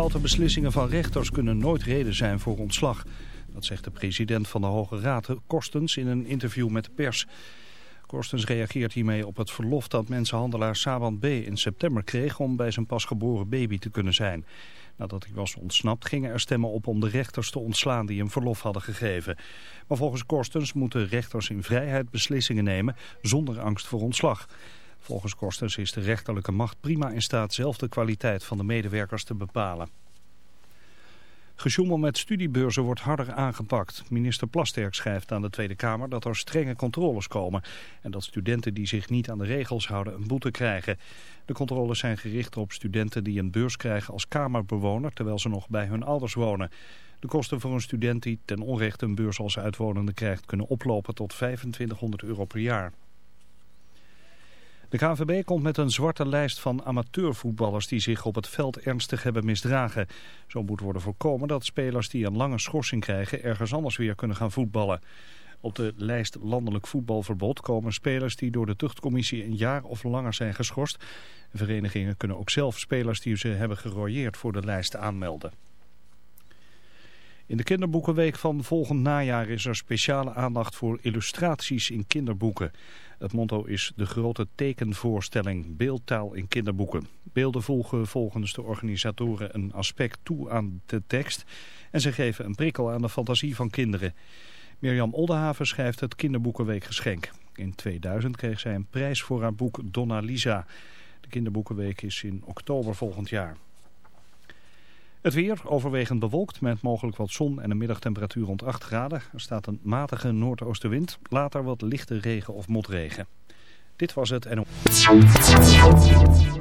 Foute beslissingen van rechters kunnen nooit reden zijn voor ontslag. Dat zegt de president van de Hoge Raad, Korstens, in een interview met de pers. Korstens reageert hiermee op het verlof dat mensenhandelaar Saban B. in september kreeg om bij zijn pasgeboren baby te kunnen zijn. Nadat hij was ontsnapt gingen er stemmen op om de rechters te ontslaan die hem verlof hadden gegeven. Maar volgens Korstens moeten rechters in vrijheid beslissingen nemen zonder angst voor ontslag. Volgens Korstens is de rechterlijke macht prima in staat zelf de kwaliteit van de medewerkers te bepalen. Gesjoemel met studiebeurzen wordt harder aangepakt. Minister Plasterk schrijft aan de Tweede Kamer dat er strenge controles komen... en dat studenten die zich niet aan de regels houden een boete krijgen. De controles zijn gericht op studenten die een beurs krijgen als kamerbewoner... terwijl ze nog bij hun ouders wonen. De kosten voor een student die ten onrechte een beurs als uitwonende krijgt... kunnen oplopen tot 2500 euro per jaar. De KNVB komt met een zwarte lijst van amateurvoetballers die zich op het veld ernstig hebben misdragen. Zo moet worden voorkomen dat spelers die een lange schorsing krijgen ergens anders weer kunnen gaan voetballen. Op de lijst landelijk voetbalverbod komen spelers die door de tuchtcommissie een jaar of langer zijn geschorst. Verenigingen kunnen ook zelf spelers die ze hebben gerooieerd voor de lijst aanmelden. In de kinderboekenweek van volgend najaar is er speciale aandacht voor illustraties in kinderboeken. Het motto is de grote tekenvoorstelling Beeldtaal in kinderboeken. Beelden volgen volgens de organisatoren een aspect toe aan de tekst en ze geven een prikkel aan de fantasie van kinderen. Mirjam Oldenhaven schrijft het kinderboekenweekgeschenk. In 2000 kreeg zij een prijs voor haar boek Donna Lisa. De kinderboekenweek is in oktober volgend jaar. Het weer overwegend bewolkt met mogelijk wat zon en een middagtemperatuur rond 8 graden. Er staat een matige noordoostenwind, later wat lichte regen of motregen. Dit was het en...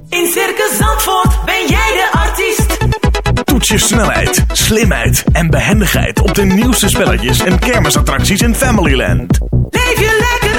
In Circus Zandvoort ben jij de artiest. Toets je snelheid, slimheid en behendigheid op de nieuwste spelletjes en kermisattracties in Familyland. Leef je lekker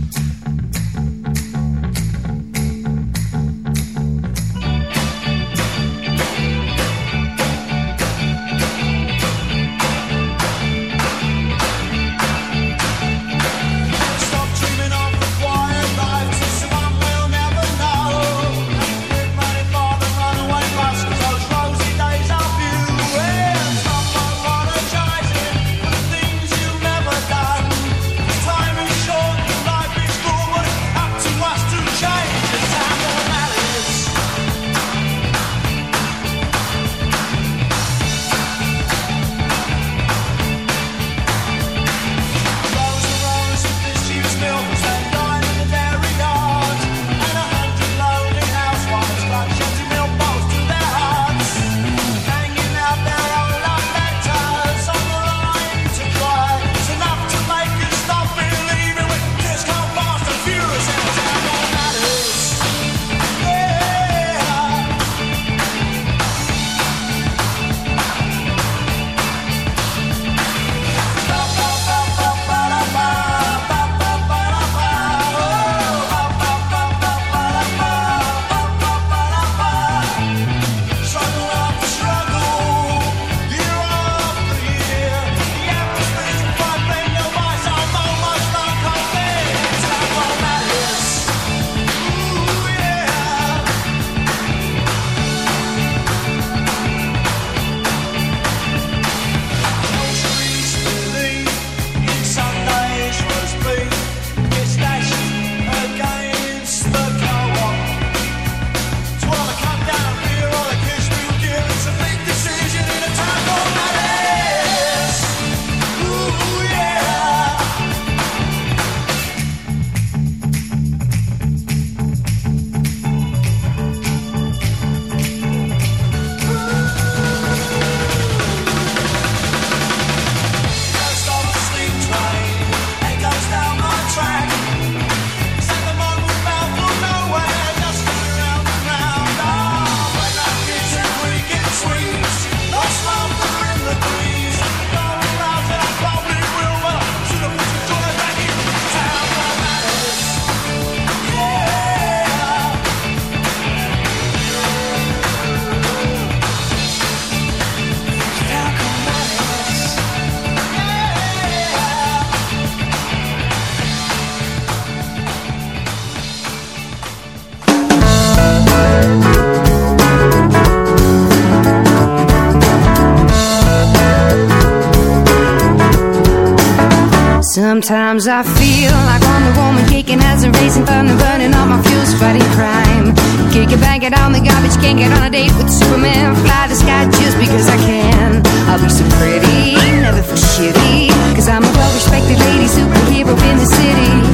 Sometimes I feel like I'm the woman kicking as a racing thunder, burning all my fuels, fighting crime. Kick it, bang it on the garbage, can't get on a date with Superman. Fly the sky just because I can. I'll be so pretty, never feel shitty, cause I'm a well respected lady, superhero in the city.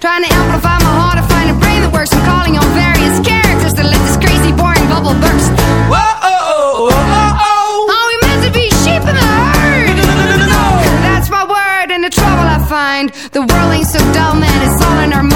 Trying to amplify my heart to find a brain that works. I'm calling on various characters to let this crazy, boring bubble burst. Whoa, oh, oh, oh, oh, oh. Are we meant to be sheep in the herd? No, no, no, no, no. That's my word and the trouble I find. The world ain't so dull, man. It's all in our minds.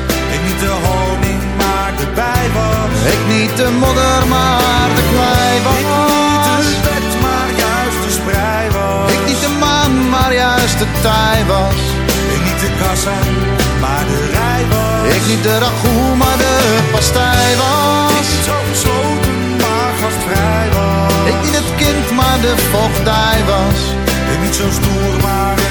Ik niet de honing, maar de bij was. Ik niet de modder, maar de klei was. Ik niet de wet, maar juist de sprei was. Ik niet de man, maar juist de tij was. Ik niet de kassa, maar de rij was. Ik niet de ragout, maar de pastij was. Ik niet zo gesloten, maar gastvrij was. Ik niet het kind, maar de vochtdij was. Ik niet zo stoer, maar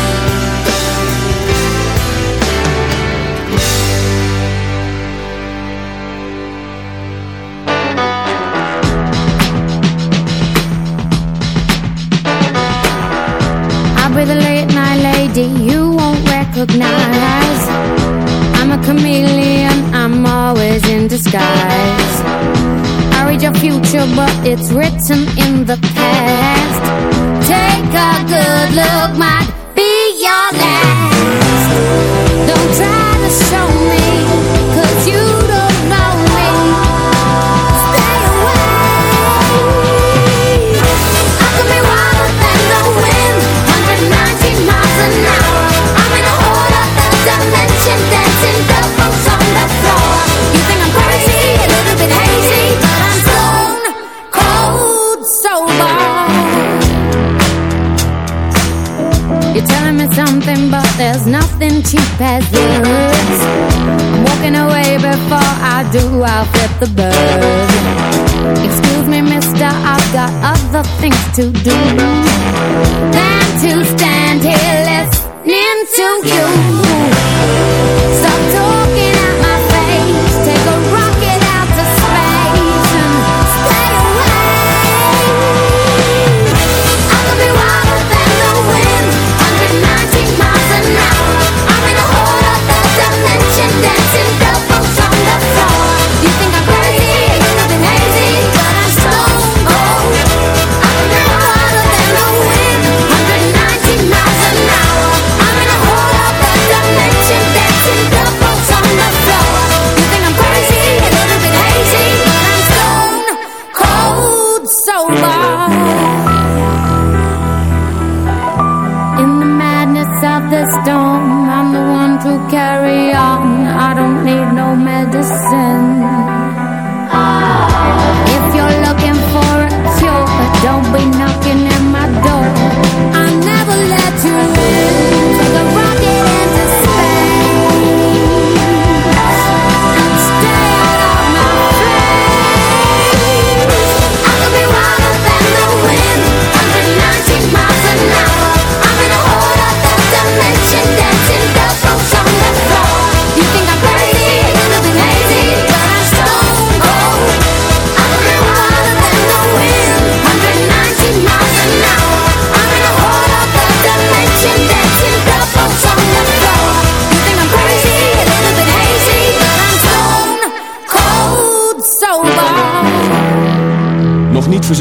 Recognize. I'm a chameleon, I'm always in disguise. I read your future, but it's written in the past. Take a good look, might cheap as words. I'm walking away before I do, I'll flip the bird. Excuse me, mister, I've got other things to do than to stand here listening to you.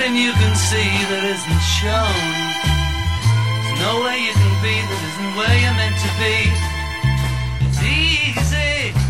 nothing you can see that isn't shown. There's way you can be that isn't where you're meant to be. It's easy.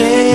change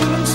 oceans